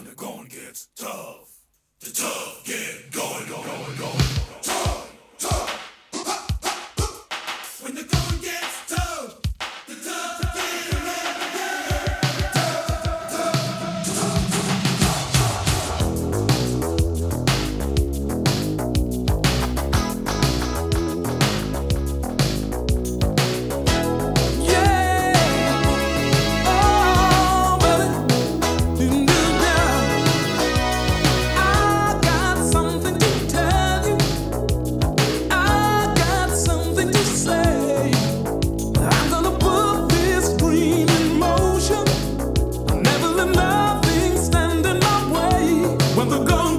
and the going gets tough. The tough get going, going, going, going. the go.